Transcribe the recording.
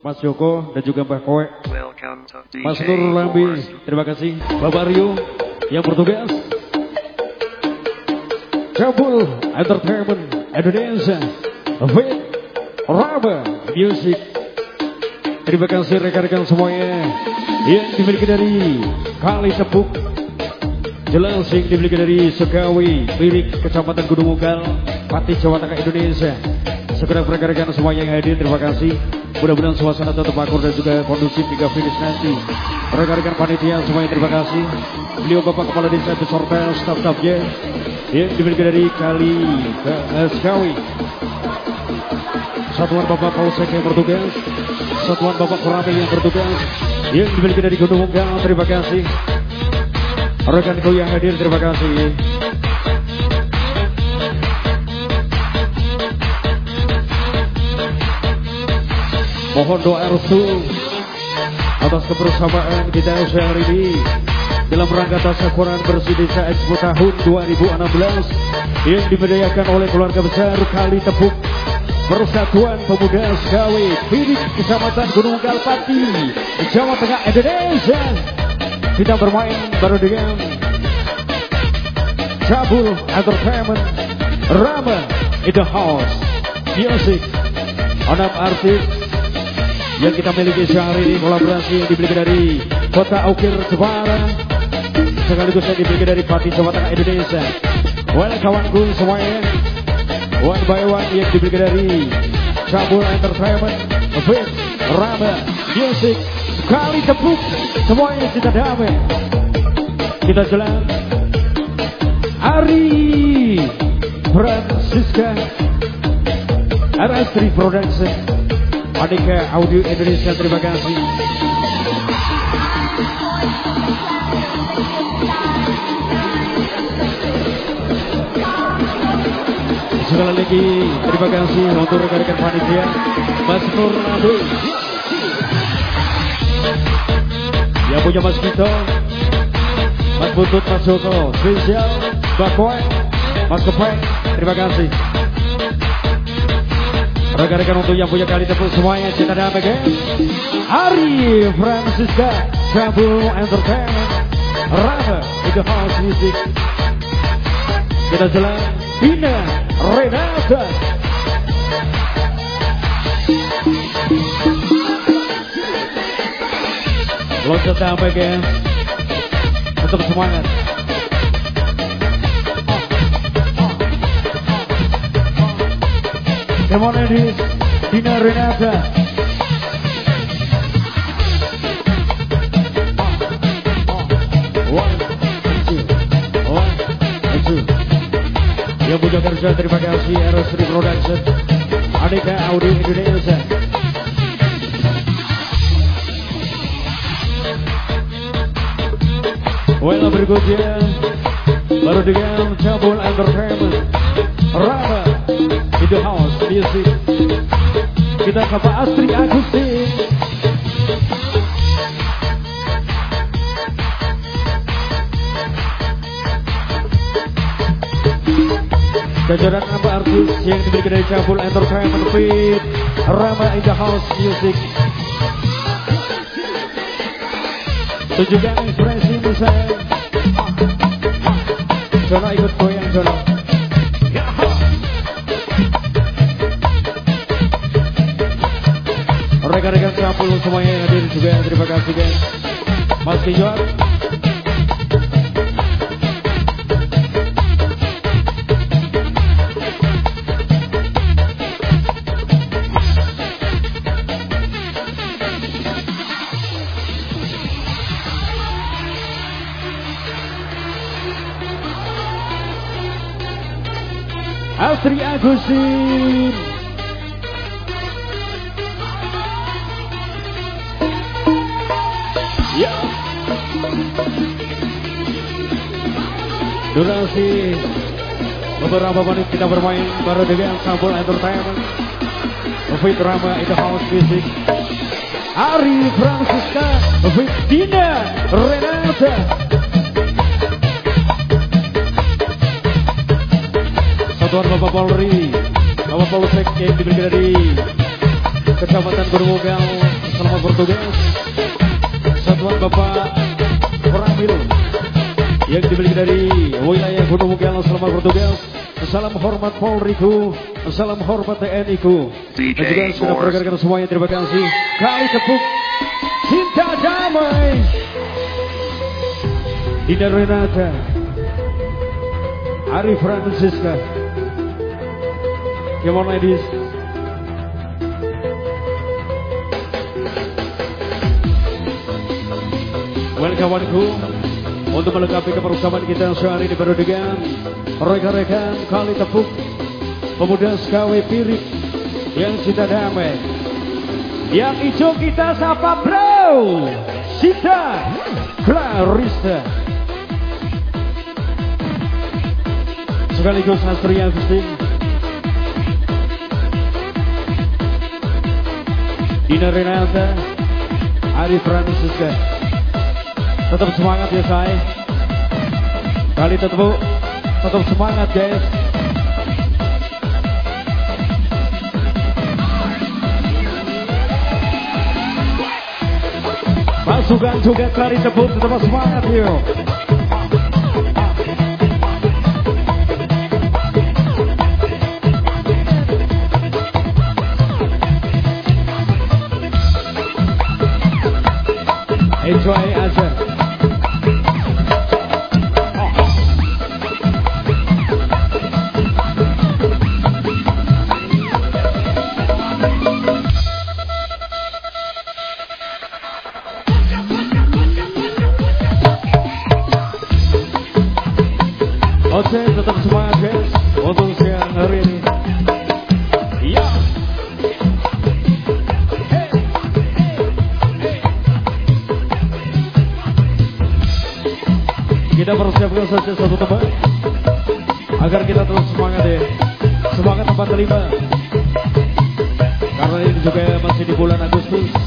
Mas Joko dan juga Mbak Kowe. DJ Mas Nur Lambi, terima kasih. Bapak Rio yang bertugas. Kabul Entertainment Indonesia. Fit Raba Music. Terima kasih rekan-rekan semuanya yang dimiliki dari Kali Tepuk. Jelas yang dimiliki dari Segawi, Lirik, Kecamatan Gunung Mugal, Pati, Jawa Tengah, Indonesia. Segenap rekan-rekan semuanya yang hadir, terima kasih. Mudah-mudahan suasana tetap akur dan juga kondusif hingga finish nanti. Rekan-rekan panitia semuanya terima kasih. Beliau Bapak Kepala Desa beserta staf-stafnya yang dimiliki dari Kali Segawi. Satuan Bapak Polsek yang bertugas, Satuan Bapak Koramil yang bertugas, yang dimiliki dari Gunung Mugal, terima kasih. Rekanku yang hadir, terima kasih. Mohon doa restu atas kebersamaan kita sehari ini dalam rangka tasyakuran bersih desa Expo tahun 2016 yang diberdayakan oleh keluarga besar Kali Tepuk Persatuan Pemuda Segawi Pidik Kecamatan Gunung Galpati Jawa Tengah Indonesia. Kita bermain baru dengan Cabul Entertainment Rama in the house Music. Enam artis yang kita miliki sehari ini kolaborasi yang dimiliki dari Kota Ukir Jepara sekaligus yang dimiliki dari Pati Jawa Tengah Indonesia. Well kawanku semuanya, one by one yang dimiliki dari Cabul Entertainment, Fit, Rama, Music, sekali tepuk semuanya kita damai. Kita jalan. Ari Francisca RS3 Production Adika Audio Indonesia terima kasih. Sekali lagi terima kasih untuk rekan-rekan panitia Mas Nur Nabi Yang punya Mas Kito Mas Butut Mas Joko Spesial Mbak Mas Kepeng Terima kasih Rekan-rekan untuk yang punya kali tepuk semuanya Cinta damai guys. Ari Francisca Kabul Entertainment. Rama Itu House Music. Kita jalan. Bina Renata. Loncat guys. Tetap semangat Renata. One, two, one, two. Yang terima kasih RS3 Production. Adika Audio Indonesia. Well berikutnya baru dengan Cabul Entertainment Rama the house music kita Pak Astri Agustin jajaran nama artis yang dimiliki dari Cabul Entertainment Fit Rama in the house music. Tunjukkan ekspresi saya Sapul semuanya yang hadir juga terima kasih guys. Mas Kijuan Astri Agustin Ya. Durasi beberapa menit kita bermain baru dengan Sambul Entertainment. Fit Rama in house music. Ari Francisca, Fit Dina Renata. Satuan Bapak Polri, Bapak Polsek yang diberikan dari Kecamatan Bermugal, selamat bertugas. Satuan Bapak Ramil yang dimiliki dari wilayah Gunung Mugyal selamat bertugas. Salam hormat Polriku, salam hormat TNI ku. Dan juga sudah pergerakan semuanya terima kasih. Kali tepuk cinta damai. Dina Renata, Arif Francisca. Come on ladies. Welcome kawanku untuk melengkapi kebersamaan kita sehari ini baru dengan rekan-rekan kali tepuk pemuda Skawe Pirik yang cinta damai. Yang hijau kita sapa bro, Sita Clarista. Sekaligus Astri Agustin. Dina Renata, Arif Francisca. Tetap semangat ya say. Kali tetap tetap semangat guys. Pasukan juga kali tepuk tetap semangat yuk. Guys untuk siang. Iya. Kita persiapkan saja satu tempat agar kita terus semangat ya. Semangat tempat kelima. Karena ini juga masih di bulan Agustus